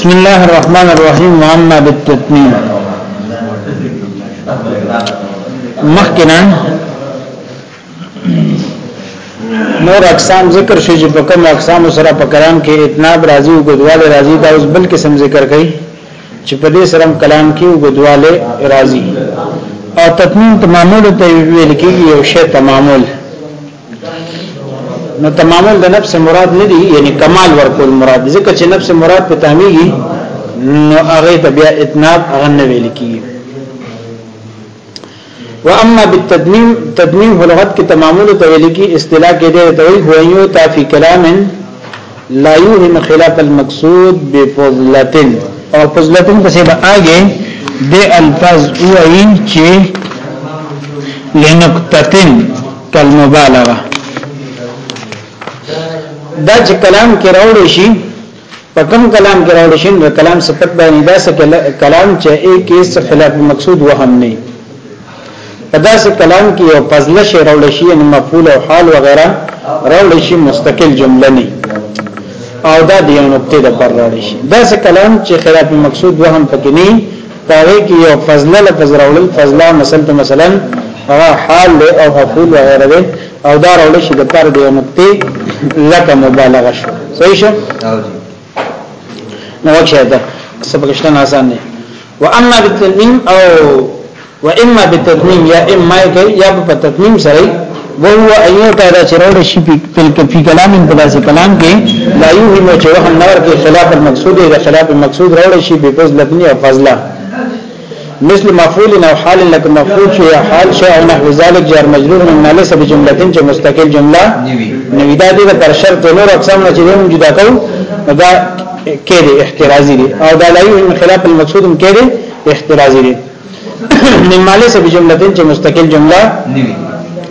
بسم الله الرحمن الرحیم واما بالتتمیم مخکنا نور اقسام ذکر شي چې په کوم اقسام سره په کلام کې اتناب راضي او غدواله راضي دا اوس بل قسم ذکر کړي چې په دې سره کلام کې غدواله راضي او تتمیم تمامول ته ویل کېږي یو شی تمامول نو تمامول د نفس مراد نه دی یعنی کمال ورکول مراد ځکه چې نفس مراد په تعمیږي نو هغه ته بیا اتناب هغه نه ویل کیږي واما بالتدمیم تدمیم لغت کې تمامول ته ویل کی اصطلاح کې دی ته هو یو تا فی کلامن لا یوهم خلاف المقصود بفضلتن او فضلتن پسې به آګه د الفاظ اوئی چه لنقطتن کالمبالغه دا چې کلام کې راوړی شي په کوم کلام کې راوړی شي نو کلام صفت باندې دا څه کلام چې ایک ایس خلاف مقصود وهم نه په داسې کلام کې یو فضله شی راول شي یعنی مفعول او حال وغیرہ راول شي مستقل جمله نه او دا د یو نقطې د پر راول شي داسې کلام چې خلاف مقصود وهم پکې نه پاره کې یو فضله لفظ راول فضله مثلا مثلا هغه حال له او مفعول وغیرہ دی او دا راول شي د پر د یو نقطې لکه مبالغه شو صحیح شو نو چې دا سبقشتن آسان دی واما بالتدمیم او واما بالتدمیم یا اما کوي یا په تدمیم سره وهو ايو تعالی چرول شي په کلام په داسې کلام کې لا یو هم چې وهم نور کې خلاف المقصود یا خلاف المقصود راول شي په فضل ابن او فضله مثل مفعول او حال لك مفعول شي حال شي او نحو ذلك جار مجرور من مالس بجمله چې مستقل جمله نوی دا دې پر شرط نور اقسام نه چې موږ جدا کوو دا کېږي احترازي دي او دا لایو من خلاف المقصود هم کېږي احترازي دي من مالس بجمله چې مستقل جمله نوی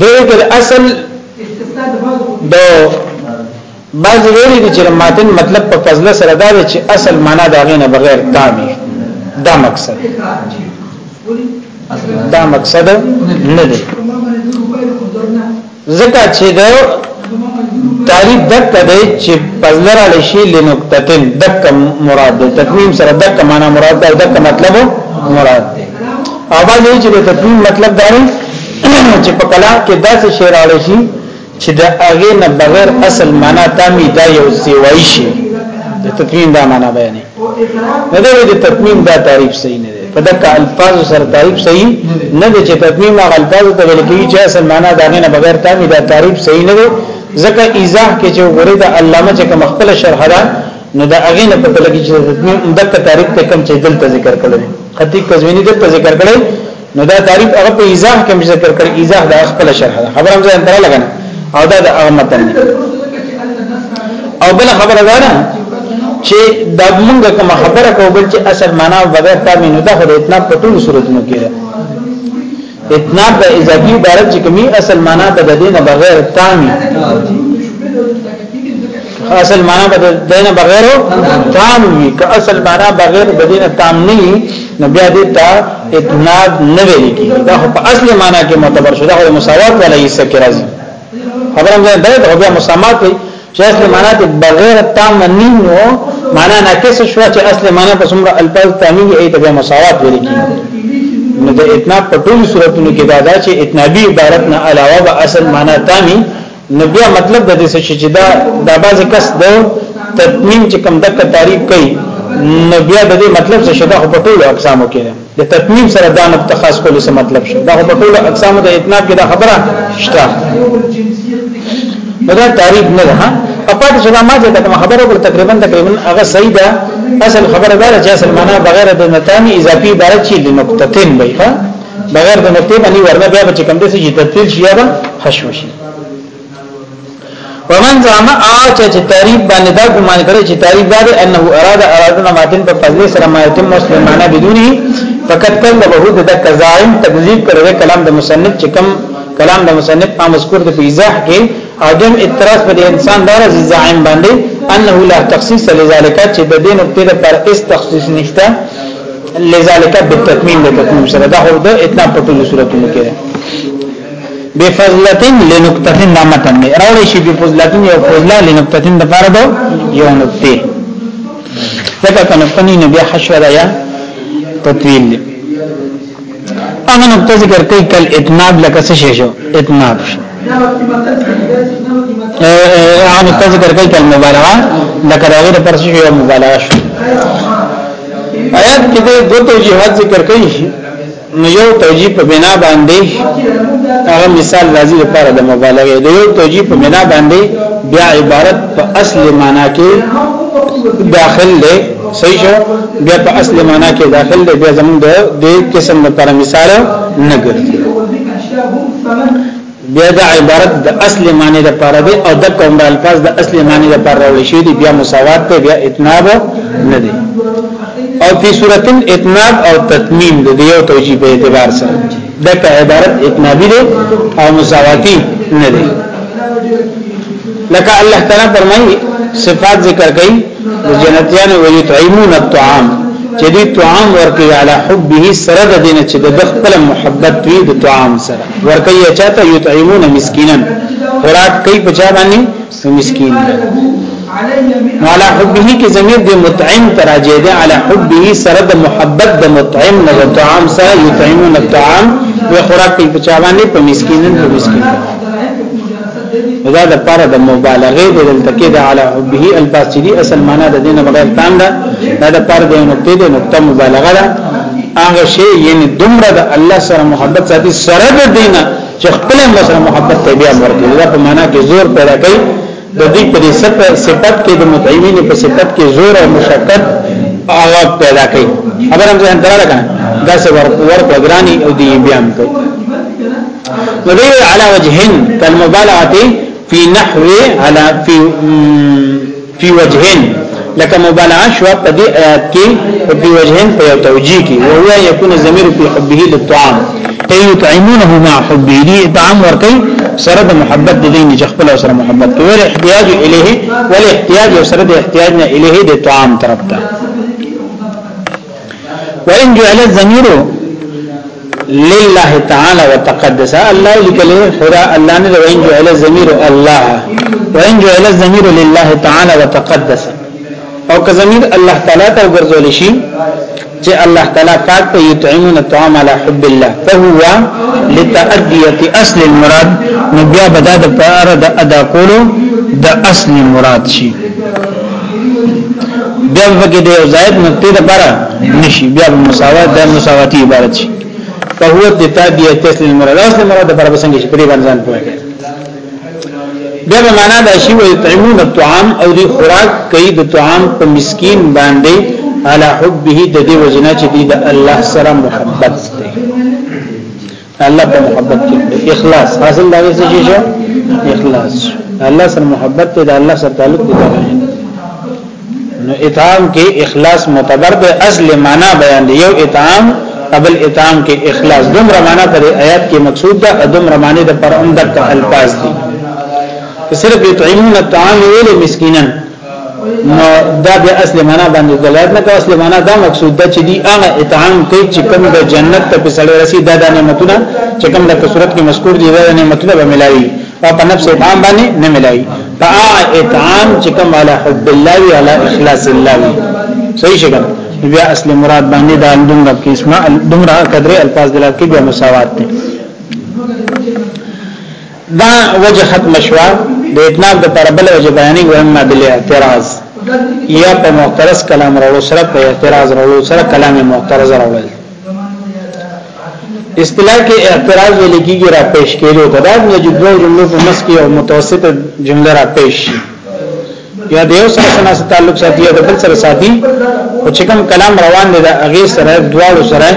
دوی کل اصل د بعض ویلي دي چې ماتن مطلب په فضل سره دا چې اصل معنا دا غینه بغیر تامي دا مقصد دا مقصد نه دی ځکه چې د تعریف دک دی چې پزلر علی شی لنقطتن دک مراد دی تکمیم سره دک معنا مراد دی دک مطلب مراد دی او باندې چې د تکمیم مطلب دا دی چې په کلام کې داسې شعر علی شی چې د هغه نه بغیر اصل معنا تامي دا یو سیوای شي د تکمیم دا معنا بیانې نو دا د تتمیم دا تعریف صحیح نه دی په دغه الفاظ سره تعریف صحیح نه دی چې تتمیم هغه الفاظ ته ویل کیږي چې اصل معنا دا نه بغیر تامي دا تعریف صحیح نه دی ځکه ایزه کې چې وګوره دا علامه چې کوم خپل شرح ده نو دا هغه نه پته لګی چې تتمیم دغه تعریف ته کم چې دلته ذکر کړل خطیب قزوینی دلته ذکر کړل نو دا تعریف هغه په ایزاح کې ذکر کړ ایزاح د خپل شرح ده خبره هم ځان تر لګنه او دا د هغه متن او بل خبره ده نه چې دا موږ کوم خبره کو بل چې اصل معنا بغیر تا مينو ده د اتناب په ټول صورتونو کې ده اتناب د اضافي عبارت چې کومي اصل معنا د دې نه بغیر تا مينو اصل معنا به دین بغیر تام وی که اصل معنا بغیر د دین تام نه وی نو بیا دې ته اتناد نه ویل کیږي دا په اصل معنا کې معتبر شو دا د مساوات ولا یې سکه راځي خبره مې ده دا بیا مسامات وي چې اصل معنا ته بغیر تام نه نو معنا ناقص شو چې اصل معنا په څومره الفاظ تامي یې ته بیا مساوات ویل کیږي نو د اتناب په ټولو صورتونو کې دا دا چې اتنابي عبارت نه علاوه به اصل معنا تامي نو بیا مطلب د دې چې دا د باز کس د تطمیم چې کوم دغه تعریف کوي نو بیا د دې مطلب څه شته په ټولو اقسامو کې ده د تطمیم سره دا نقطه خاص کول څه مطلب شته دا په ټولو اقسامو د اتناب کې دا خبره شته دا تعریف نه ده په پاتې شو ما چې دا خبره پر تقریبا تقریبا هغه صحیح ده اصل خبره دا چې اصل معنا بغیر د نتانی اضافي عبارت شي د نقطتين وي ها بغیر د نقطې باندې ورنه بیا چې کوم دې چې تفصیل شي دا حشو شي ومن زعم اچ چې تعریف باندې دا ګمان کړي چې تعریف دا دی انه اراده اراده نه ماتن په فضل سره ماتن مسلمانه بدوني فقط کله به د دک زائم تکذیب کړي کلام د مصنف چې کم کلام د مصنف په مذکور د ایزاح کې عدم اعتراض پر انسان دار از زعیم باندې انه لا تخصیص لذالک چې د دین په پر اس تخصیص نشته لذالک بالتتمیم د تتمیم سره دا هو د اتنا په ټول صورتونو کې ده بفضلتن لنقطتن نامتن دی راوړی شي بفضلتن یو فضله لنقطتن د پاره دو یو نقطه ځکه کنه فنی نبی حشر یا تطویل دی هغه نقطه ذکر کوي کل اتناب لکه څه شی شو اتناب شو هغه نقطه ذکر کوي کل مبالغه لکه دا غیر پر څه شی مبالغه شو آیات کې دو توجیهات ذکر کوي نو یو توجیه په بنا باندې هغه مثال راځي لپاره د مبالغه دی یو توجیه په بنا باندې بیا عبارت په اصل معنا کې داخل دی صحیح شو بیا په اصل معنا کې داخل دی بیا زموږ د دې قسم لپاره مثال نه ګرځي بیا د عبارت د اصل معنی لپاره دی او د کوم د الفاظ د اصل معنی لپاره راوړل شوی دی بیا مساوات ته بیا اتناب نه دی او په صورت اتناب او تتمیم د دیو توجیه په اعتبار سره د عبارت اتنابی دی او مساواتی نه دی لکه الله تعالی فرمایي صفات ذکر کړي د جنتیانو ویلي تعیمون الطعام چې دې طعام ورکړي علی حبه سره د دین چې د خپل محبت وی د طعام سره ورکړي چاته یطعمون مسکینا خوراک کوي په چا باندې مسکین علی حبه کې زمير د مطعم تراجه ده علی حبه سره د محبت د مطعم نه د طعام سره یطعمون الطعام و خوراک کوي په چا باندې په مسکینن په مسکین دا د پاره د مبالغه د دلته کې د علی حبه الباسری اصل معنا د دینه بغیر تام ده دا د پاره د نقطې د نقطه مبالغه ده هغه شی یعنی دومره د الله سره محبت ساتي سره د دینه چې خپل سره محبت ته بیا ورته دا په معنا کې زور پیدا کوي د دې په صفت کې د متعیمین په صفت کې زور او مشقت هغه پیدا کوي خبر هم ځان تراله کنه دا څه ور ور پرګرانی او دی بیان کوي نو دی علا وجهن کالمبالغه فی نحو علا فی فی وجهن لکه مبالغه شو په دې آیات کې په دې وجهن په یو توجیه کې او هو یکون ضمیر په حبه للطعام ای یطعمونه مع حبه دی طعام ورکي سره د محبت د دین چې خپل سره محبت کوي ول احتیاج الیه ول احتیاج سره د احتیاج نه الیه د طعام طرف ته وان جعل الضمير لله تعالى وتقدس الله لكله خدا الله نه وان جعل الضمير الله وان جعل الضمير لله تعالى وتقدس او که ضمیر الله تعالی ته ورزول شي چې الله تعالی پاک ته یطعمون الطعام على حب الله فهو لتأديه اصل المراد نو بیا بدا د پاره د ادا کولو د اصل مراد شي بیا په کې د یو زائد نقطې لپاره نشي بیا په مساوات د مساواتی عبارت شي فهو التتابیه تسلیم المراد اصل مراد پر بسنګ شي په دې باندې ځان پوهه بیا په معنا دا شی وي طعمون الطعام او دی خوراک کوي د طعام په مسكين باندې على حبه د دې وجنه چې دی د الله سره محبت دی الله په محبت کې اخلاص حاصل دا څه شي شو اخلاص الله سره محبت ته دا الله سره تعلق دی نو اطعام کې اخلاص معتبر دی اصل معنا بیان دی یو اطعام قبل اطعام کې اخلاص دوم رمانه پر آیات کې مقصود ده دوم رمانه د پر عمدک الفاظ دي صرف یطعمون الطعام ویل مسکینن نو دا به اصل معنا باندې دلالت نه کوي اصل معنا دا مقصود ده چې دی هغه اطعام کوي چې کوم د جنت ته په سړی رسید دا نعمتونه چې کوم د کثرت کې مذکور دي دا نعمتونه به ملایي او په نفس اطعام باندې نه ملایي په اطعام چې کوم علی حب الله وی علی اخلاص الله وی صحیح شګه بیا اصل مراد باندې دا دومره کې اسماء دومره قدرې الفاظ دلالت کوي بیا مساوات دي دا وجه ختم شوا د اتناب د پر بل وجه بیانې وهمه بل اعتراض یا په معترض کلام راو سره په اعتراض راو سره کلام معترض راول اصطلاح کې اعتراض ویل کېږي را پېښ کېلو په داد نه جوړو جملو په مس کې او متوسط جمله را پېښ شي یا د یو سره سره تعلق ساتي یا د بل سره ساتي او چې کوم کلام روان دی دا هغه سره دواړو سره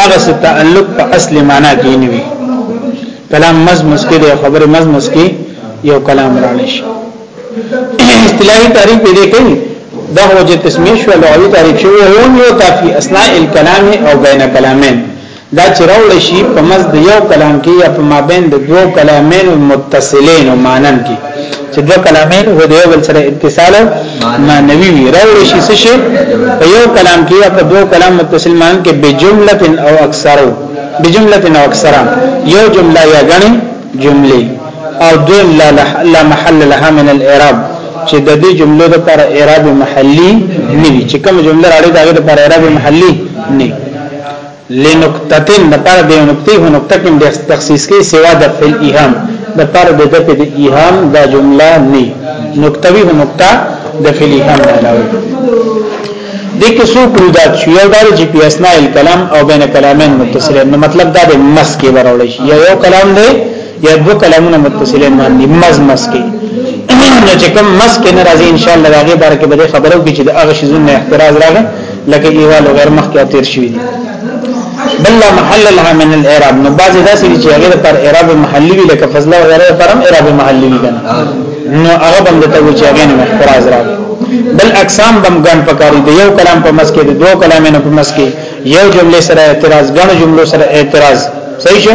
هغه سره تعلق په اصل معنا کې نه وي کلام مزمز کې دی خبره مزمز کې یو کلام رانه شي اصطلاحي تعریف دې کوي دا هو چې تسمیه شو لغوي تعریف شوی هو یو تافی اثناء الكلام او بین کلامین دا چې راوړی شي په مز د یو کلام کې یا په مابین د دوو کلامین متصلین او مانن کې چې دوه کلامین و د یو بل سره اتصال معنوي وي راوړی شي څه شي په یو کلام کې یا په دوو کلام متصل مانن کې بجمله او اکثرو بجمله او اکثرا یو جمله یا غني جمله او دویم لا, لا محل لها من الاعراب چې د دې جملو لپاره اعراب محلي نه وي چې کوم جمله راړي دا لپاره اعراب محلي نه لنقطتين د پاره د نقطې هو نقطه کې د تخصیص کې سوا د فعل ایهام د پاره د دفع د ایهام د جمله نه نقطوي هو نقطه د فعل ایهام علاوه د کسو کولدات شو یو دار جی پی اس نه کلام او بین کلامین متصلین نو مطلب دا د مس کې ورول شي یو کلام دی یا دو کلمونه متصلین باندې مز مز کې نو چې کوم مز کې ناراضي ان شاء الله راغي بار کې به خبرو کې چې د هغه شي زونه اعتراض راغی لکه ایوال غیر مخ کې تیر شوی دی بل محل لها من الاعراب نو بعضی داسې چې هغه پر اعراب محلی وی لکه فضل وغیره پر هم اعراب محلی وی کنه نو هغه بند ته و چې هغه نه اعتراض راغی بل اقسام بم ګن پکاري دی یو کلام په مسکه دی دوه کلامونه په مسکه یو جمله سره اعتراض ګڼ جملو سره اعتراض صحیح شو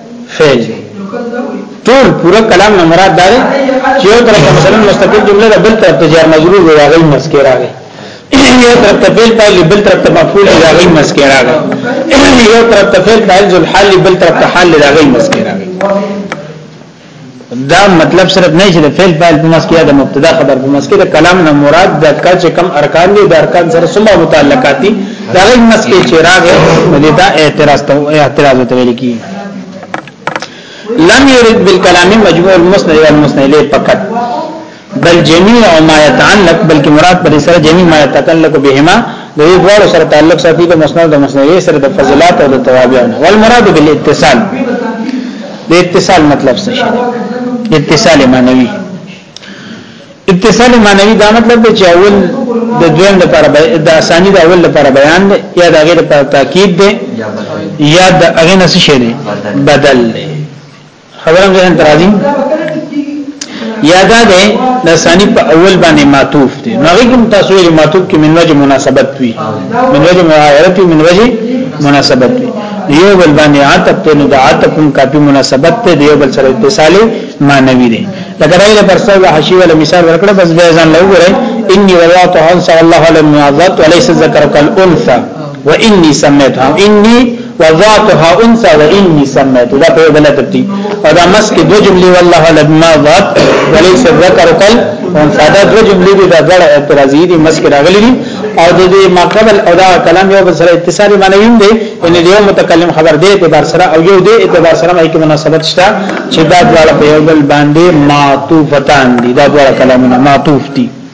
فعل دی ټول پورا کلام نه مراد دی چې یو طرف مثلا مستقل جمله ده بل طرف ته جار مجرور دی هغه مسکه راغی یو طرف ته فعل پایل بل طرف ته مفعول دی هغه مسکه راغی یو طرف ته فعل پایل ذل حال بل طرف ته حال دی هغه مسکه راغی دا مطلب صرف نه چې د فعل فاعل په مسکه د مبتدا خبر په مسکه د کلام نه مراد د کچ کم ارکان دي د ارکان سره سم متعلقات دي دا غي مسکه چې راغی نو دا اعتراض ته اعتراض ته ویل کی لم يرد بالكلام مجموع المسند والمسند له فقط بل جميع ما يتعلق بلکې مراد پر سره جميع ما يتعلق بهما د دې ډول سره تعلق ساتي د مسند د مسند سره د فضلات او د توابع والمراد بالاتصال د اتصال مطلب څه شي اتصال معنوي اتصال معنوي دا مطلب دی چې اول د دویم لپاره د اسانی د اول لپاره بیان دی یا د غیر لپاره تاکید دی یا د اغه نس شي بدل دی خبرم ذهن ترازی یادا ده د ثانی په اول باندې معطوف دي نو هغه کوم تاسو یې معطوف کې من وجه مناسبت وي من وجه معایرت وي من وجه مناسبت وي یو بل باندې عتب ته نو د عتب هم کافي مناسبت ته دی یو بل سره اتصال معنوي دی لکه راځي پر څو حشی ولا مثال ورکړه بس به ځان لوګره انی وضعت انسا الله لم يعذت وليس ذكرك الانثى و انی سمیتها انی وضعتها انثى و انی سمیت دا په بل ترتیب او دا مسک دو جملې والله لما ضعت وليس الذكر كل انثى دا دو جملې دي دا غړ اعتراضي دي مسک راغلي دي او د دې ماقبل او دا کلام یو سره اتصالي معنی ویم دی ان دی متکلم خبر دی اعتبار سره او یو دی اعتبار سره مې کې مناسبت شته چې دا دواړه په یو بل باندې معطوفتان دي دا دواړه کلامونه معطوف دي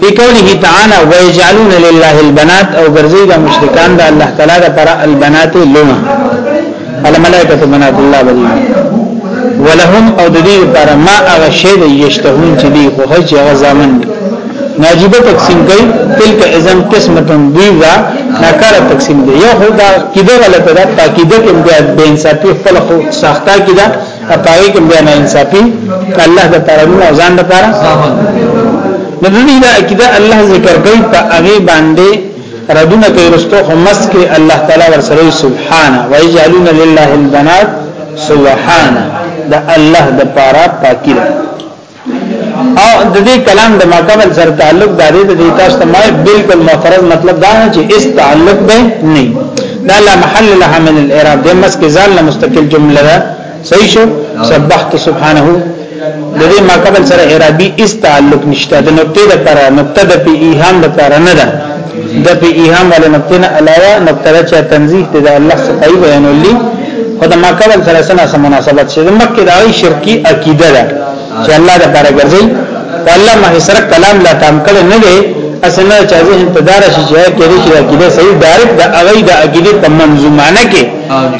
په قوله تعالی ويجعلون لله البنات او ګرځي د مشرکان د الله تعالی لپاره البنات لونه الملائکه بنات الله بدی ولهم او د دې لپاره ما هغه شی د یشتهون چې دی خو هیڅ هغه ځامن دی ناجیبه تقسیم کوي تلک اذن قسمت دیوا ناکار تقسیم دی یو خدا کیده غلطه ده تاکیده کې بیا بے انصافی خپل خو ساخته کیده اپای کې بیا نه انصافي الله د پاره نو ځان د پاره د دې دا عقیده الله ذکر کوي په هغه باندې ردونه کوي رستو همس کې الله تعالی ورسره سبحانه ويجعلون لله البنات سبحانه د الله د پاره پاکي او د دې کلام د ماقبل سره تعلق د دې د تاسو ته ما بالکل معترض مطلب دا نه چې اس تعلق به نه دا لا محل لها من الاعراب د مس کې ځان له مستقل جمله ده صحیح شو سبحت سبحانه د دې ماقبل سره اعرابي اس تعلق نشته د نقطې لپاره نقطه د پی ایهام لپاره نه ده د په ایهام ول نقطه نه علاوه نقطه چې تنزیه د الله صفای بیانولې خدای ما کول سره سره سم مناسبت شه د مکه د غي شرکی عقیده ده چې الله د بار ګرځي الله ما سره کلام لا تام کړي نه دی اسنه چې ذهن تدار شي چې کېږي چې عقیده صحیح ډایرک د هغه د عقیده په منظومانه کې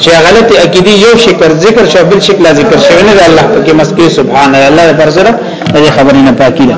چې غلطي عقیده یو شکر ذکر شو بل شکل ذکر شوی نه الله پکې مسکی سبحان الله پر سره دې خبرې نه پاکي ده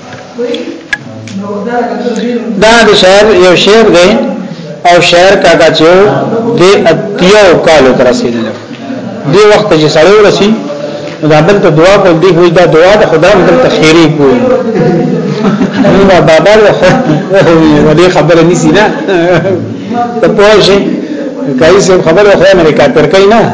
دا د شاعر یو شعر دی او شاعر کاکا چې د اتیو کالو تر رسیدل دی وخت چې سړی ورسی دا بل ته دعا کول دی وای دا دعا د خدای مدد ته خیری کوی نو بابا له دې خبره نسی نه ته پوه شي کایسه خبره خو امریکا تر کای نه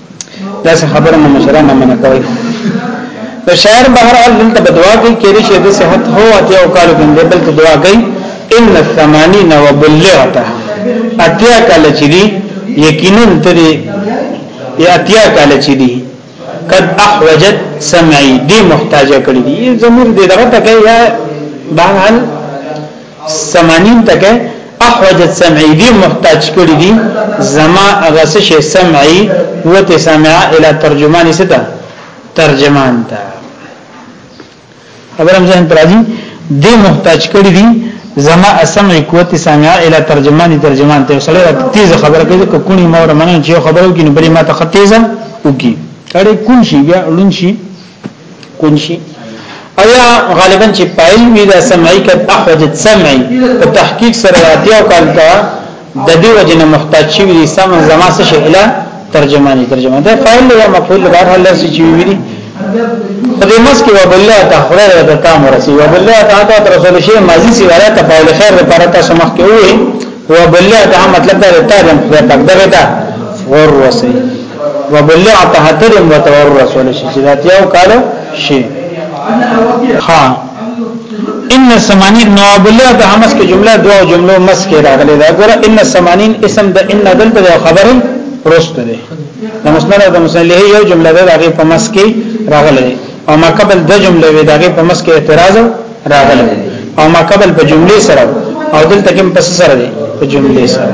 دا څه خبره مو مشران نه منه کوي نو شاعر بهر حال دلته بدوا کوي کېږي چې د صحت هو اتیا او کالو کې بل ته دعا کوي ان الثمانین وبلغتها اتیا کال چې دي یقینا ته دي اتیا کال چې دي قد احوجت سمعي دي محتاجه کړی دي زمير دې دغه ته کوي بهر حال سمانین تکه احوجت سمعی دی محتاج کړی دی زما غس شي سمعی وته سمع الی ترجمان ستا ترجمان تا خبرم ځین تراځي دی محتاج کړی دی زما اسم قوت سمع الی ترجمان ترجمان ته سره تیز خبره کوي کو کونی مور منن چې خبرو کې نو بری ما ته ختیزه وکي اړې کون شي بیا لون شي کونشي او یا غالبا چې پایل وی دا سمعي کد احوجت سمعي په تحقیق سره راځي او کال کا د دې وجه نه محتاج شي وی سم زما څه شي اله ترجمانی ترجمه دا فایل یا مفعول به هر لفظ چې وی خدای مس کې وبالله ته خدای د تام رسي وبالله ته تا رسول شي ماضي سی ولا ته فایل خیر لپاره تاسو مخ کې وي وبالله ته مطلب دا ته د خدای پاک دغه ته ور وسي وبلغت حتر وتور رسول شي چې داتیاو کالو شي ها ان سمانین نو بلغت همس کې جمله دوا جملو مس کې راغلي دا ګوره ان سمانین اسم د ان دلته خبره پرست ده د مسند د مسلې یو جمله ده هغه په مس کې راغلي او ما قبل د جمله وی دغه په مس کې اعتراض راغلي او ما قبل په جمله سره او دلته کې په سره دي په جمله سره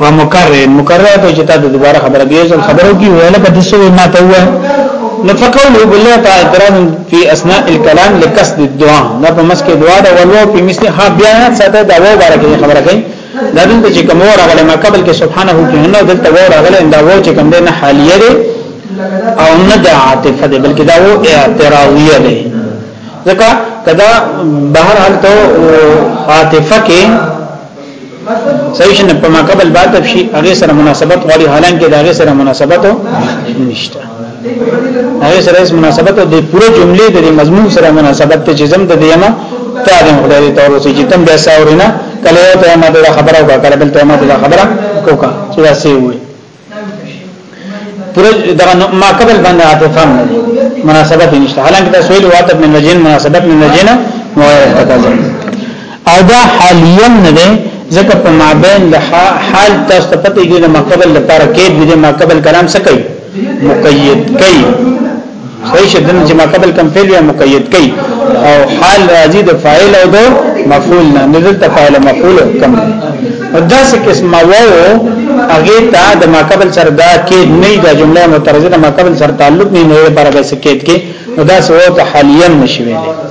و مکرر مکرر ته چې تا د دوباره خبره دی ځل خبرو کې ویل کده سو ما ته وای نو فقول بالله تعالی درن فی اثناء الكلام لقصد الدعاء نه په مسکه دعا دا ولو په مثل ها بیا ساته دا و بارکه خبره کوي دا دلته چې کوم راغله ما قبل کې سبحانه کې نه دلته و راغله دا و چې کوم نه حالیه دی او نه د عاطفه دی بلکې دا و اعتراضیه دی ځکه کدا بهر حال ته عاطفه کې صحیح شنه په ما قبل بعد شي هغه سره مناسبت غواړي حالانکه دا هغه سره مناسبت نشته هغه سره هیڅ مناسبت او د پوره جملې د مضمون سره مناسبت ته جزم د دیمه تا د خدای ته ورسې چې تم بیا ساورینه کله یو ته ما د خبره وکړه کله بل ته ما د خبره وکړه چې دا سی وي پوره دا ما قبل باندې عاطفه نه دي مناسبت نشته حالانکه دا سویل واته من لجن مناسبت من لجن موارد تکازم او دا حالیا نه ده ځکه په مابین د حال تاسو ته پته دی د ما قبل لپاره کې د ما قبل کلام څه کوي مقید کوي صحیح شه دنه چې ما قبل کم فعل یا مقید کړي او حال راځي د فاعل او د مفعول نه نزل ته فاعل مفعول کم دا څه قسم وو هغه ته د ما قبل سره دا کې نه دا جمله مترجمه ما قبل سره تعلق نه نه لپاره به سکیت کې دا څه وو ته حالیا نشوي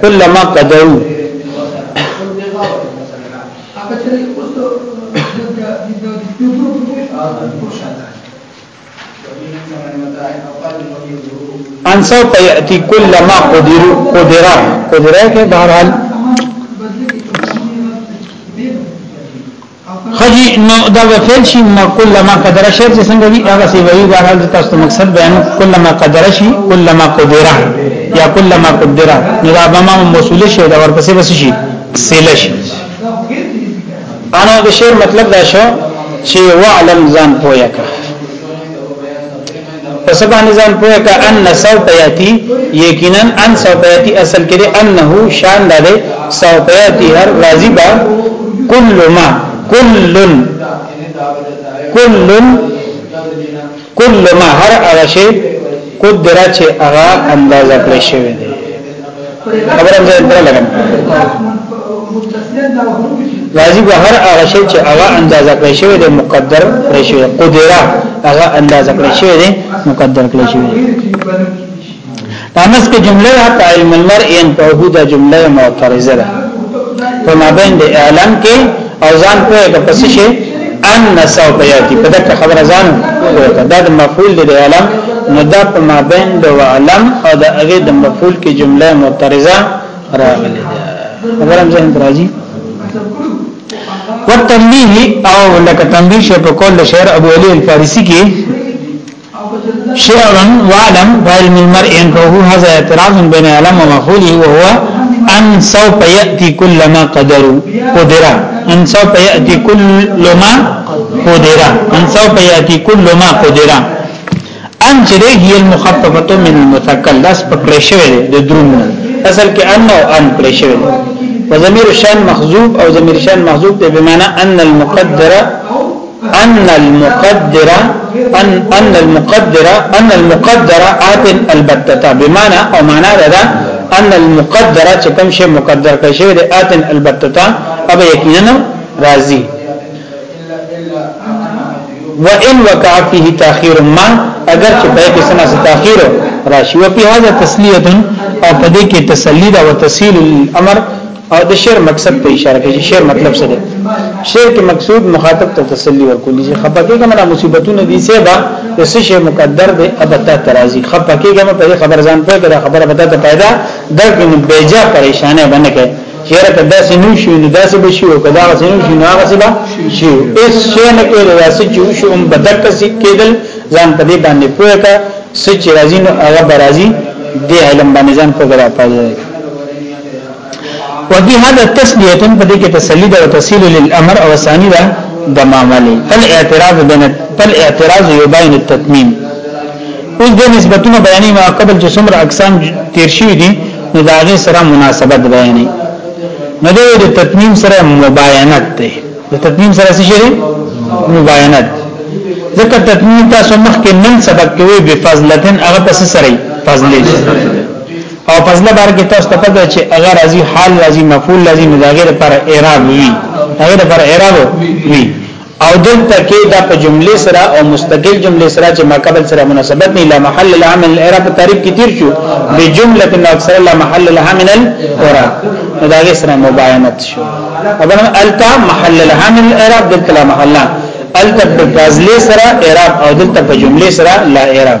کلمہ قدو انسو پیاتی کلمہ قدر قدر قدر کے بہرحال خجی نو دا وفعل شي ما کل ما قدر شعر چې څنګه وی هغه سی وی بار حال تاسو ته مقصد بیان کل ما قدر شي کل ما قدره یا کل ما قدره نو دا به ما موصول شي دا ورپسې بس شي سیل شي انا د شعر مطلب دا شو چې وعلم ځان پویا کا پس باندې ځان پوهه کا ان سوف یاتی یقینا ان سوف یاتی اصل کې انه شان ده سوف یاتی هر راضی با کل ما کل کل کل ما هر هغه شی قدرت چې هغه اندازه کړی شوی دی خبره زه درا لګم واجب هر هغه شی چې هغه اندازه کړی شوی دی مقدر کړی شوی قدره هغه اندازه کړی شوی دی مقدر کړی شوی دی دانس کې جمله ده په علم المرء ان په هودا جمله معترضه ده په مابین د اعلان کې او ځان پوهه که پس شي ان نسو پیاتی په دغه خبره ځان پوهه دا د مفعول دی د علم نو دا په مابین د علم او د هغه د مفعول کې جمله معترضه راغلي ده خبرم ځین راځي والتنبيه او لکه تنبيه په کول شعر ابو علي الفارسي کې شعرا وعلم وعلم المرء عنده هذا اعتراض بين علم ومقوله وهو ان سوف ياتي كل ما قدر قدر ان سوف ياتي كل ما قدر ان سوف ياتي كل ما قدر ان چې هي المخففه من المثقل داس پکړې شوی دی د درون اصل کې ان او ان پکړې شوی دی وضمیر شان مخذوب او ضمیر شان مخذوب ته بمانه ان المقدره ان المقدر ان ان المقدر ان المقدر ات البتتا بمعنى او معنا دا ان المقدر چې کوم شی مقدر کړي شوی د ات البتتا او یقینا راضی وان وقع فيه تاخير ما اگر چې په کې سنا سي تاخير راشي او په هغه تسلیه او په دې کې تسلی دا وتسهيل الامر او د شعر مقصد ته اشاره کوي چې شعر مطلب څه دی شعر کې مقصود مخاطب ته تسلی ورکول دي خپکه کومه مصیبتونه دي سبا د څه شی مقدر دی ابتا ترازی خپکه کومه په خبر ځان په کړه خبر ابتا ته پیدا درک نه بیجا پریشانه باندې کوي چیرې کدا سينو شي نو داسې به شي او کدا سينو شي نو هغه سبا شي اس شي نه کې داسې چې شو هم بدک سي کېدل ځان په دې باندې پوهه کا سچ راځي نو هغه برازي دې علم باندې ځان په ګرا پاجي وفي هذا التسليه په دې کې تسلی ده او تسهیل للامر او ثاني ده د معاملې فل اعتراض بین فل اعتراض یبین التتمیم اوس د نسبتونو بیانې ما قبل چې څومره اقسام تیر شوی دي نو دا غي سره مناسبت بیانې نو د تتمیم سره مباینت ده د تتمیم سره څه شي مباینت ځکه تتمیم تاسو مخکې نن سبق کې وی بفضلتن هغه پس سره فضلې او پس له بار کې تاسو ته پته چې اگر راځي حال راځي مفعول راځي نو دا غیر پر اعراب وي دا غیر پر اعراب وي او دلته کې دا په جمله سره او مستقل جمله سره چې ما قبل سره مناسبت نه لا محل لها من الاعراب تعریف کې تیر شو به جمله اکثر لا محل لها من الاعراب دا غیر سره مباینت شو ابن التا محل لها من الاعراب دلته لا محل التا په فاضله سره اعراب او دلته په جمله سره لا اعراب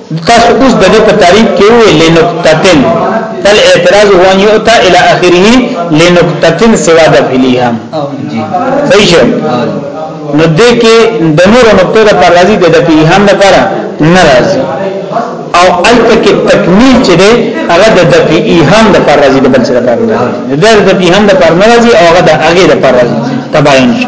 تاسو اوس د دې په تعریف کې وې لنقطتن فل اعتراض هو ان یؤتا الى اخره لنقطتن سوا د فلیها صحیح شه نو دې کې د نور نقطو د پر راضي د فلیهم لپاره ناراضي او الته کې تکمیل چې ده هغه د دفیهم د پر راضي د بل سره پر راضي د دفیهم د پر ناراضي او هغه د هغه د پر راضي تباین شي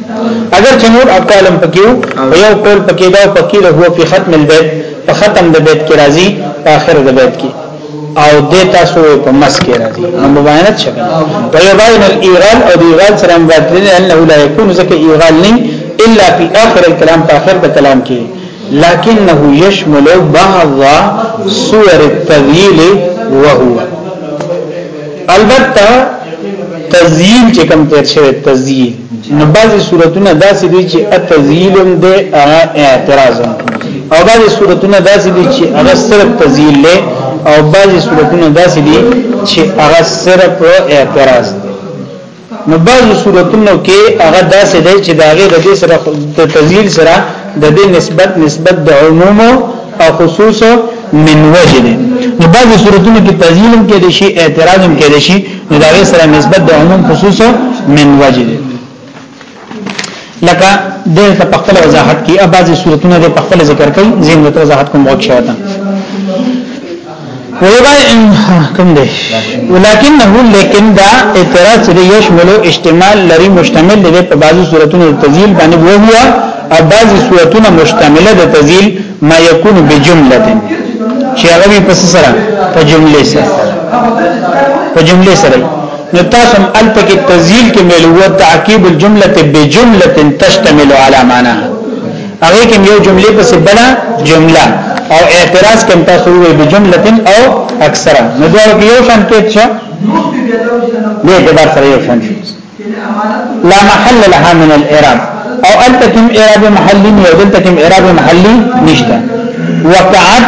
اگر چې نور اقوالم پکې او یو قول پکې دا پکې له هو په ختم البیت په ختم د بیت کې راځي په اخر د بیت کې او د تاسو په مس کې راځي نو مباینت شګه په یو باین الاغال او د اغال سره مبادله انه لا یکون ځکه اغال نه الا فی اخر الكلام په اخر د کلام کې لكنه يشمل بعض صور التذييل وهو البته تذييل چې کوم تیر شوی تذييل نو بعضی صورتونه داسې دي چې التذیلم دی هغه اعتراض او بعضی صورتونه داسې دي چې هغه صرف تذیل دی او بعضی صورتونه داسې دي چې هغه صرف اعتراض دی نو بعضی صورتونو کې هغه داسې دی چې داغه د دې سره د تذیل سره د دې نسبت نسبت د عموم او خصوص من وجه دی نو بعضی صورتونو کې تذیلم کې دي شي اعتراضم کې دي شي نو دا غي سره نسبت د عموم خصوص من وجه دی لکه د په خپل وضاحت کې اباځي صورتونه د په خپل ذکر کوي زین د وضاحت کوم وخت شوته ویبا کم دی ولکنه لیکن دا اعتراض چې یشمل اشتمال لري مشتمل دی په بعضو صورتونو تذیل باندې وو او بعضو صورتونو مشتمله د تذیل ما يكون بجمله چې هغه به پس سره په جمله سره په جمله سره نو تاسو هم الته کې تذیل کې مل هو تعقیب الجمله بجمله تشتمل على معنا هغه کې یو جمله پس بلا جمله او اعتراض کوم تاسو وی بجمله او اکثره نو دا یو شان کې څه دې د بار سره یو شان شي لا محل لها من الاعراب او انت کوم اعراب محلی نه دلته کوم اعراب محلی نشته وقعت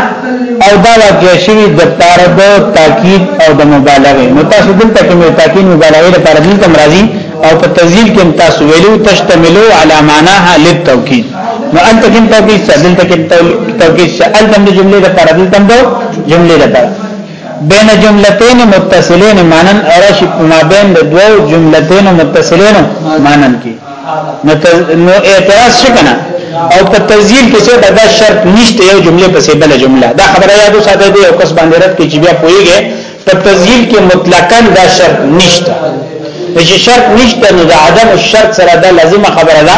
او دا واقع شوی د پاره د تاکید او د مبالغه نو تاسو دلته کوم تاکید مبالغه لپاره دلته مرضی او په تذیل کې تاسو ویلو تشتملو علی معناها للتوکید نو انت کوم توکید څه دلته کوم توکید څه الته د جملې لپاره دلته د جملې لپاره بین جملتین متصلین مانن ارشی ما بین د دوو جملتین متصلین مانن کی نو اعتراض شکنه او په تزیل کې څه دا شرط نشته یو جمله پسې بل جمله دا خبره یادو ساته دی او کس باندې رد کې چې بیا پويږي په تزیل کې مطلقاً دا شرط نشته چې شرط نشته نو د عدم الشرط سره دا لازمه خبره ده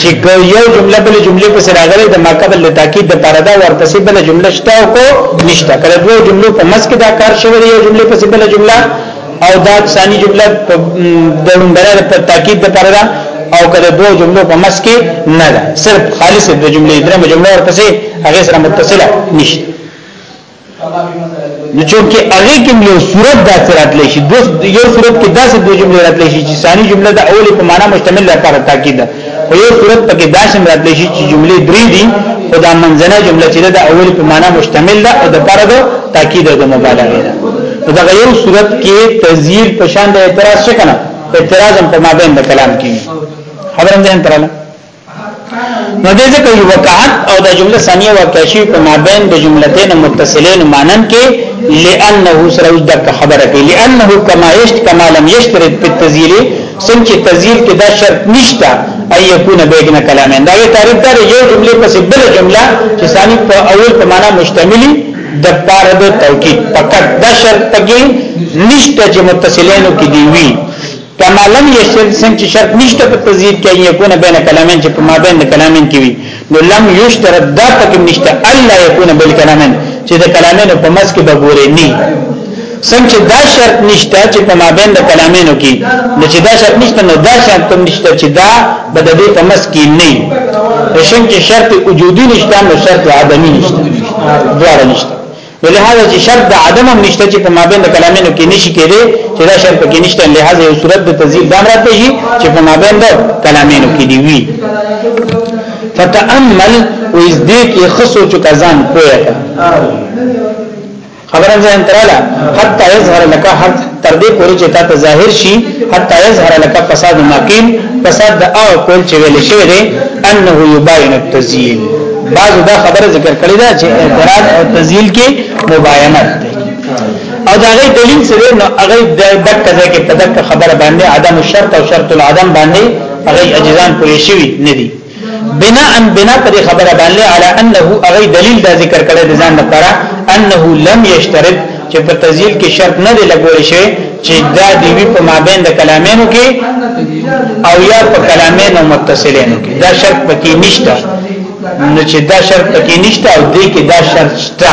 چې یو جمله بل جمله په سره غلې د ما قبل له تاکید د پاره دا ورپسې بل جمله شته او کو نشته کله دوه جملو په مسک دا کار شوی یو جمله په بل جمله او دا ثاني جمله د لومړی په تاکید د پاره او کله دوه جملو په مسک نه ده صرف خالص د جملې درمه جمله ورپسې هغه سره متصله نشته نو چونکه هغه کې یو صورت دا صورت لشي د یو صورت کې داسې دوه جملې راتلی شي چې ثاني جمله د اولې په معنا مشتمل لپاره تاکید ده خو یو صورت پکې داسې راتلی شي چې جملې درې دي خو دا منځنه جمله چې د اولې په معنا مشتمل ده او د پر د تاکید د مبالغه ده دا یو صورت کې تزیل په شان د اعتراض څخه نه اعتراض په مابین د کلام کې خبرم ده انتراله نو دې ځکه یو وقعت او د جمله ثانیه واقع شي په مابین د جملتين متصلین مانن کې لانه سره د خبره کې لانه کما یشت کما لم یشترط په تذیل څنګه تذیل کې دا شرط نشته اي يكون بين كلامين دا تعریف دا یو جمله پس بل جمله چې ثاني په اول په معنا مشتملي د پاره د توکید فقط د شرط پکې نشته چې متصلینو کې دی وی کما لم یشترط څنګه چې شرط نشته په تزید کې یکونه بین کلامین چې په مابین د کلامین کې وي نو لم یشترط دا پکې نشته الا یکونه بل کلامین چې د کلامین په مس کې به ګورې نه څنګه چې دا شرط نشته چې په مابین د کلامین کې نو چې دا شرط نشته نو دا شرط هم نشته چې دا به د دې په مس کې نه شي چې شرط وجودي نشته نو شرط عدمي نشته دواړه نشته نو لهدا چې شرط د عدم هم نشته چې په مابین د کلامینو کې نشي کېده چې دا شرط کې نشته لهدا یو صورت د تذیب دام راته شي چې په مابین د کلامینو کې دی وی فتامل وز دې کې خصو چې کزان پوهه خبره ځان تراله حتی یظهر لك حرف تر دې پورې چې تا ته ظاهر شي حتی یظهر لك فساد ما قيل فساد د او قول چې ویل شوی دی انه یباین التزیل بعضو دا خبره ذکر کړی دا چې اعتراض او تزیل کې مباینت دی او دا غي دلیل سره نو هغه د بد کزه کې تدک خبره باندې عدم الشرط او شرط العدم باندې هغه اجزان پوری شوی ندي بناء بنا پر خبره باندې على انه اغي دلیل دا ذکر کړی د ځان لپاره انه لم یشترط چې په تزیل کې شرط نه دی لګول شي چې دا دی وی په مابین د کلامینو کې او یا په کلامینو متصلینو کې دا شرط پکې نشته نو چې دا شرط پکې نشته او دې کې دا شرط شته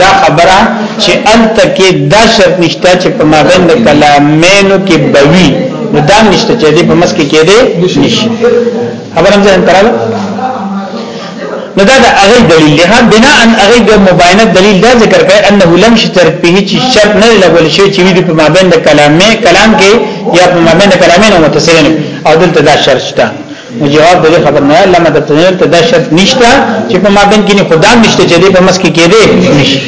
دا خبره چې انت کې دا شرط نشته چې په مابین د کلامینو کې بوي نو دا نشته چې دې په مس کې کې دې نشي خبره هم ځان تراله نو دا د هغه دلیل دی ها بنا ان هغه د مباینه دلیل دا ذکر کړي انه لم شتر په هیڅ شرط نه لګول شي چې دې په مابین د کلامې کلام کې یا په مابین د کلامینو متصل او دلته دا شرط شته نو جواب دې خبر نه الله مدد ته ته دا شرط نشته چې په مابین کې نه خدام نشته چې دې په مس کې کې دې نشي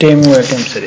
ټیم وټیم سره